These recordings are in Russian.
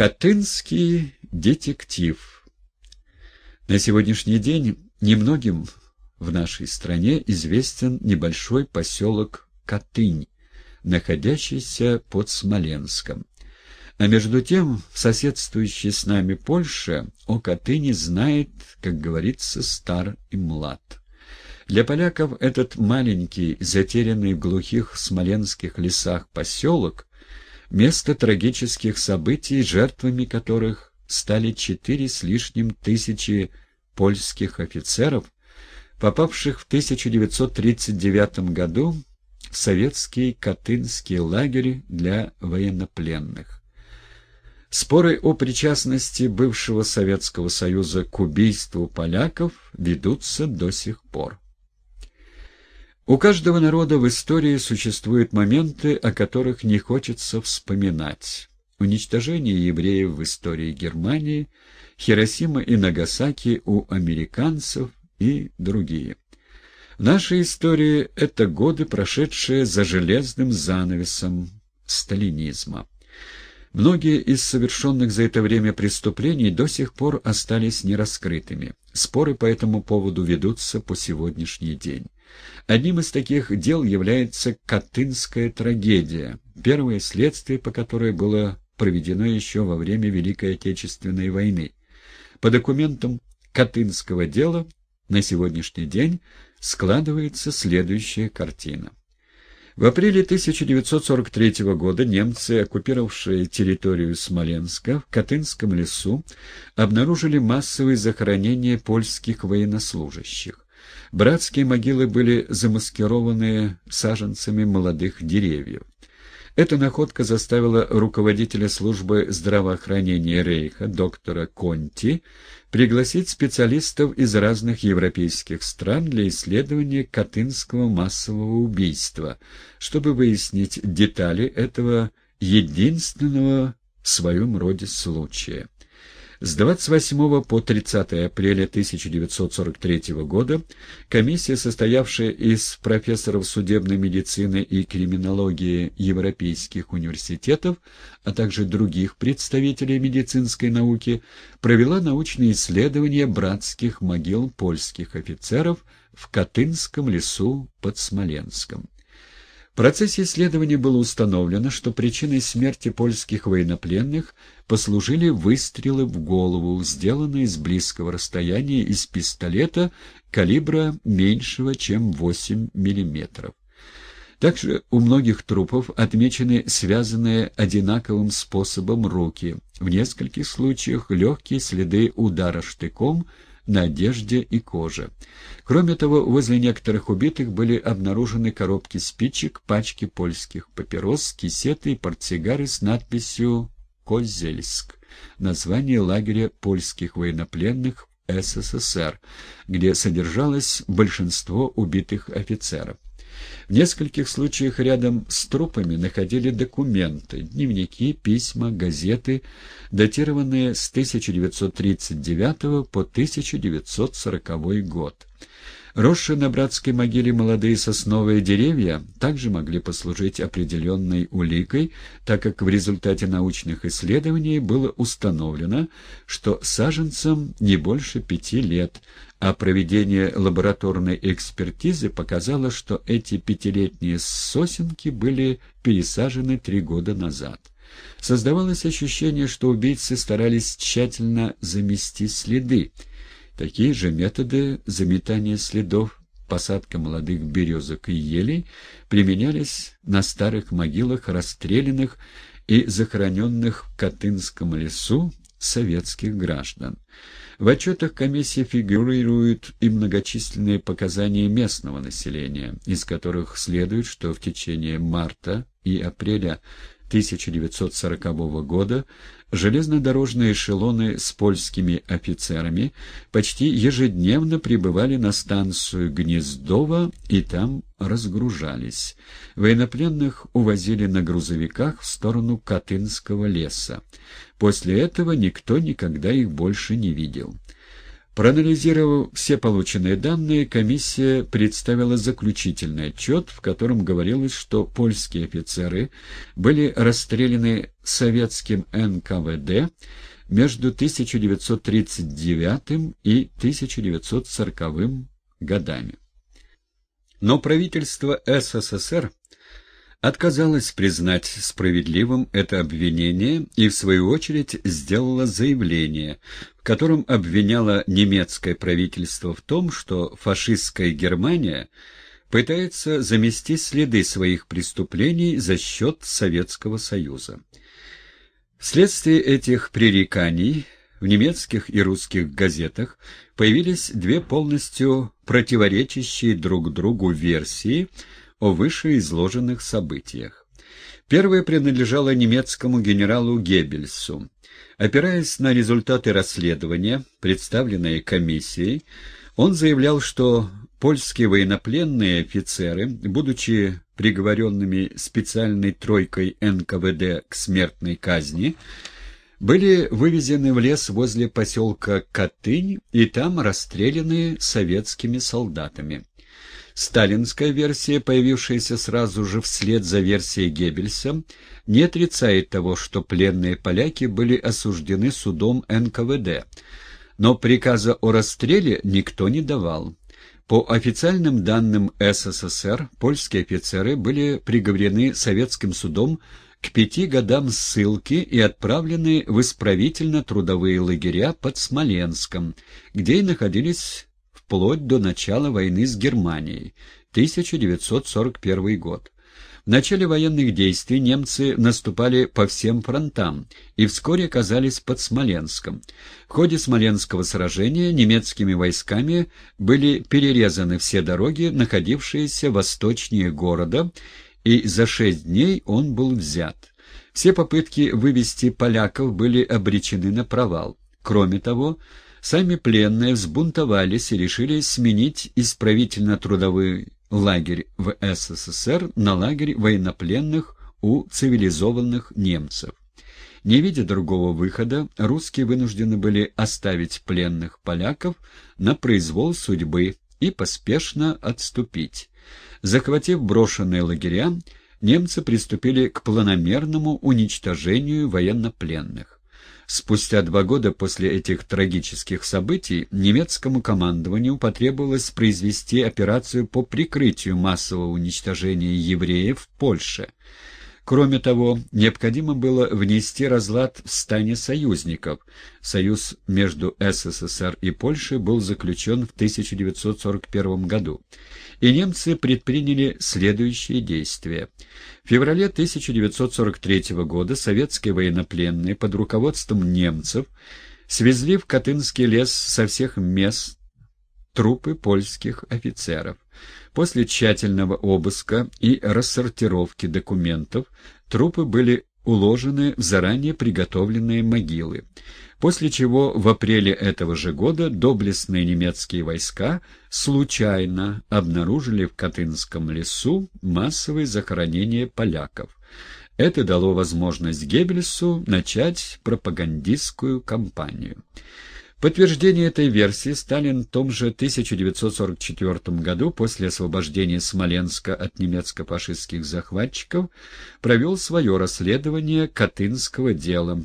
Катынский детектив На сегодняшний день немногим в нашей стране известен небольшой поселок Катынь, находящийся под Смоленском. А между тем, в соседствующей с нами Польше о Катыни знает, как говорится, стар и млад. Для поляков этот маленький, затерянный в глухих смоленских лесах поселок место трагических событий, жертвами которых стали четыре с лишним тысячи польских офицеров, попавших в 1939 году в советский Катынский лагерь для военнопленных. Споры о причастности бывшего Советского Союза к убийству поляков ведутся до сих пор. У каждого народа в истории существуют моменты, о которых не хочется вспоминать. Уничтожение евреев в истории Германии, Хиросима и Нагасаки у американцев и другие. В нашей истории это годы, прошедшие за железным занавесом сталинизма. Многие из совершенных за это время преступлений до сих пор остались нераскрытыми. Споры по этому поводу ведутся по сегодняшний день. Одним из таких дел является Катынская трагедия, первое следствие по которой было проведено еще во время Великой Отечественной войны. По документам Катынского дела на сегодняшний день складывается следующая картина. В апреле 1943 года немцы, оккупировавшие территорию Смоленска, в Катынском лесу обнаружили массовые захоронения польских военнослужащих. Братские могилы были замаскированы саженцами молодых деревьев. Эта находка заставила руководителя службы здравоохранения Рейха, доктора Конти, пригласить специалистов из разных европейских стран для исследования Катынского массового убийства, чтобы выяснить детали этого единственного в своем роде случая. С 28 по 30 апреля 1943 года комиссия, состоявшая из профессоров судебной медицины и криминологии европейских университетов, а также других представителей медицинской науки, провела научные исследования братских могил польских офицеров в Катынском лесу под Смоленском. В процессе исследования было установлено, что причиной смерти польских военнопленных послужили выстрелы в голову, сделанные с близкого расстояния из пистолета калибра меньшего, чем 8 мм. Также у многих трупов отмечены связанные одинаковым способом руки, в нескольких случаях легкие следы удара штыком – на одежде и коже. Кроме того, возле некоторых убитых были обнаружены коробки спичек, пачки польских папирос, кисеты и портсигары с надписью «Козельск» — название лагеря польских военнопленных в СССР, где содержалось большинство убитых офицеров. В нескольких случаях рядом с трупами находили документы, дневники, письма, газеты, датированные с 1939 по 1940 год. Росшие на братской могиле молодые сосновые деревья также могли послужить определенной уликой, так как в результате научных исследований было установлено, что саженцам не больше пяти лет, а проведение лабораторной экспертизы показало, что эти пятилетние сосенки были пересажены три года назад. Создавалось ощущение, что убийцы старались тщательно замести следы, Такие же методы заметания следов, посадка молодых березок и елей применялись на старых могилах расстрелянных и захороненных в Катынском лесу советских граждан. В отчетах комиссии фигурируют и многочисленные показания местного населения, из которых следует, что в течение марта и апреля 1940 года железнодорожные эшелоны с польскими офицерами почти ежедневно прибывали на станцию Гнездово и там разгружались. Военнопленных увозили на грузовиках в сторону Катынского леса. После этого никто никогда их больше не видел. Проанализировав все полученные данные, комиссия представила заключительный отчет, в котором говорилось, что польские офицеры были расстреляны советским НКВД между 1939 и 1940 годами. Но правительство СССР отказалось признать справедливым это обвинение и, в свою очередь, сделало заявление, в котором обвиняло немецкое правительство в том, что фашистская Германия пытается замести следы своих преступлений за счет Советского Союза. Вследствие этих пререканий в немецких и русских газетах появились две полностью противоречащие друг другу версии о вышеизложенных событиях. Первая принадлежала немецкому генералу Геббельсу. Опираясь на результаты расследования, представленные комиссией, он заявлял, что польские военнопленные офицеры, будучи приговоренными специальной тройкой НКВД к смертной казни, были вывезены в лес возле поселка Катынь и там расстреляны советскими солдатами. Сталинская версия, появившаяся сразу же вслед за версией Геббельса, не отрицает того, что пленные поляки были осуждены судом НКВД, но приказа о расстреле никто не давал. По официальным данным СССР, польские офицеры были приговорены советским судом к пяти годам ссылки и отправлены в исправительно-трудовые лагеря под Смоленском, где и находились вплоть до начала войны с Германией, 1941 год. В начале военных действий немцы наступали по всем фронтам и вскоре оказались под Смоленском. В ходе Смоленского сражения немецкими войсками были перерезаны все дороги, находившиеся восточнее города, и за шесть дней он был взят. Все попытки вывести поляков были обречены на провал. Кроме того, сами пленные взбунтовались и решили сменить исправительно-трудовой лагерь в СССР на лагерь военнопленных у цивилизованных немцев. Не видя другого выхода, русские вынуждены были оставить пленных поляков на произвол судьбы и поспешно отступить. Захватив брошенные лагеря, немцы приступили к планомерному уничтожению военнопленных. Спустя два года после этих трагических событий немецкому командованию потребовалось произвести операцию по прикрытию массового уничтожения евреев в Польше – Кроме того, необходимо было внести разлад в стане союзников. Союз между СССР и Польшей был заключен в 1941 году. И немцы предприняли следующие действия. В феврале 1943 года советские военнопленные под руководством немцев свезли в Катынский лес со всех мест трупы польских офицеров. После тщательного обыска и рассортировки документов трупы были уложены в заранее приготовленные могилы, после чего в апреле этого же года доблестные немецкие войска случайно обнаружили в Катынском лесу массовые захоронения поляков. Это дало возможность Геббельсу начать пропагандистскую кампанию. Подтверждение этой версии Сталин в том же 1944 году, после освобождения Смоленска от немецко-фашистских захватчиков, провел свое расследование Катынского дела,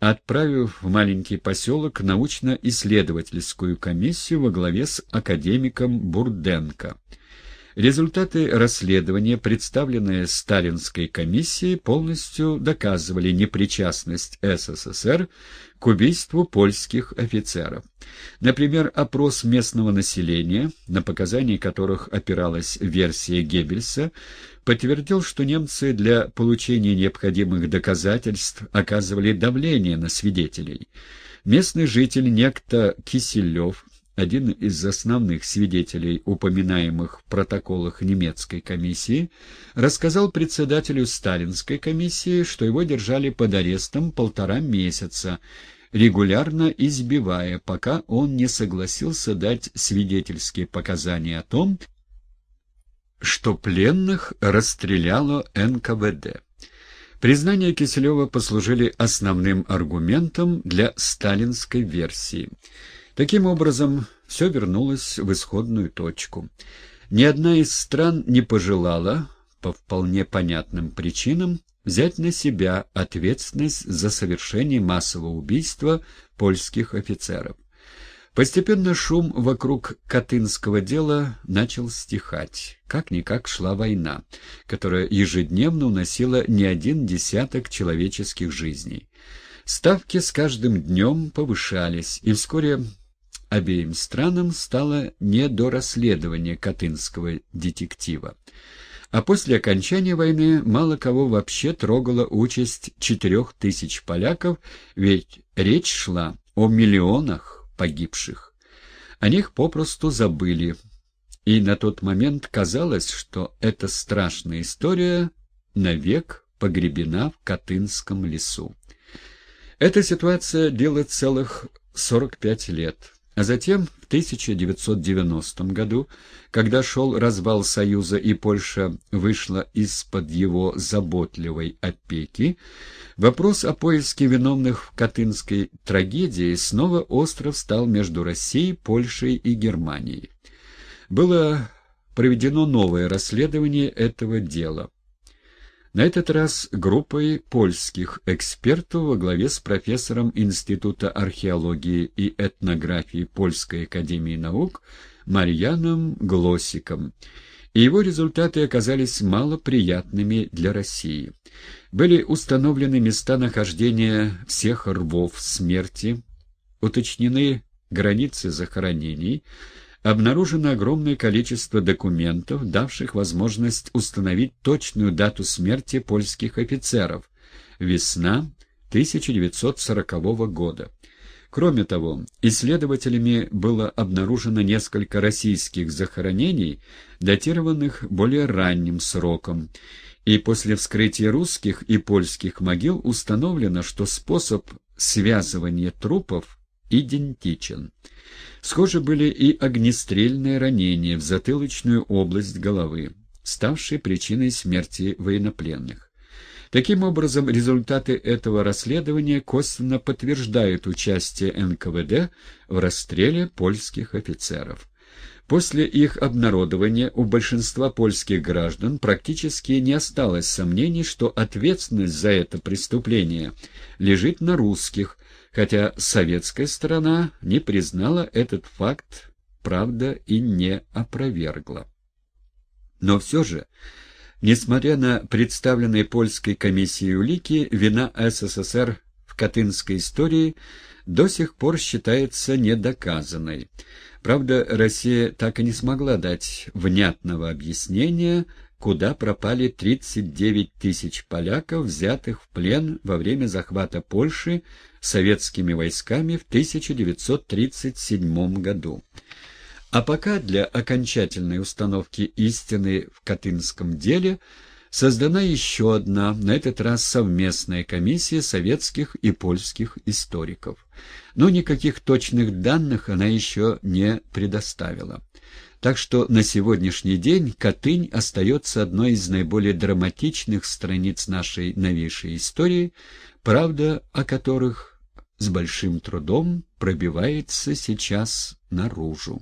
отправив в маленький поселок научно-исследовательскую комиссию во главе с академиком Бурденко. Результаты расследования, представленные Сталинской комиссией, полностью доказывали непричастность СССР к убийству польских офицеров. Например, опрос местного населения, на показания которых опиралась версия Геббельса, подтвердил, что немцы для получения необходимых доказательств оказывали давление на свидетелей. Местный житель некто Киселев один из основных свидетелей, упоминаемых в протоколах немецкой комиссии, рассказал председателю сталинской комиссии, что его держали под арестом полтора месяца, регулярно избивая, пока он не согласился дать свидетельские показания о том, что пленных расстреляло НКВД. Признания Киселева послужили основным аргументом для сталинской версии – Таким образом, все вернулось в исходную точку. Ни одна из стран не пожелала, по вполне понятным причинам, взять на себя ответственность за совершение массового убийства польских офицеров. Постепенно шум вокруг Катынского дела начал стихать. Как-никак шла война, которая ежедневно уносила не один десяток человеческих жизней. Ставки с каждым днем повышались, и вскоре обеим странам стало не до расследования Катынского детектива. А после окончания войны мало кого вообще трогала участь четырех тысяч поляков, ведь речь шла о миллионах погибших. О них попросту забыли, и на тот момент казалось, что эта страшная история навек погребена в Катынском лесу. Эта ситуация длилась целых 45 лет. А затем, в 1990 году, когда шел развал Союза и Польша вышла из-под его заботливой опеки, вопрос о поиске виновных в Катынской трагедии снова остро встал между Россией, Польшей и Германией. Было проведено новое расследование этого дела. На этот раз группой польских экспертов во главе с профессором Института археологии и этнографии Польской академии наук Марьяном Глосиком. И его результаты оказались малоприятными для России. Были установлены места нахождения всех рвов смерти, уточнены границы захоронений, обнаружено огромное количество документов, давших возможность установить точную дату смерти польских офицеров – весна 1940 года. Кроме того, исследователями было обнаружено несколько российских захоронений, датированных более ранним сроком, и после вскрытия русских и польских могил установлено, что способ связывания трупов идентичен. Схожи были и огнестрельные ранения в затылочную область головы, ставшие причиной смерти военнопленных. Таким образом, результаты этого расследования косвенно подтверждают участие НКВД в расстреле польских офицеров. После их обнародования у большинства польских граждан практически не осталось сомнений, что ответственность за это преступление лежит на русских, хотя советская сторона не признала этот факт, правда, и не опровергла. Но все же, несмотря на представленные польской комиссией улики, вина СССР в Катынской истории до сих пор считается недоказанной. Правда, Россия так и не смогла дать внятного объяснения, куда пропали 39 тысяч поляков, взятых в плен во время захвата Польши советскими войсками в 1937 году. А пока для окончательной установки истины в Катынском деле – создана еще одна, на этот раз совместная комиссия советских и польских историков. Но никаких точных данных она еще не предоставила. Так что на сегодняшний день Катынь остается одной из наиболее драматичных страниц нашей новейшей истории, правда о которых с большим трудом пробивается сейчас наружу.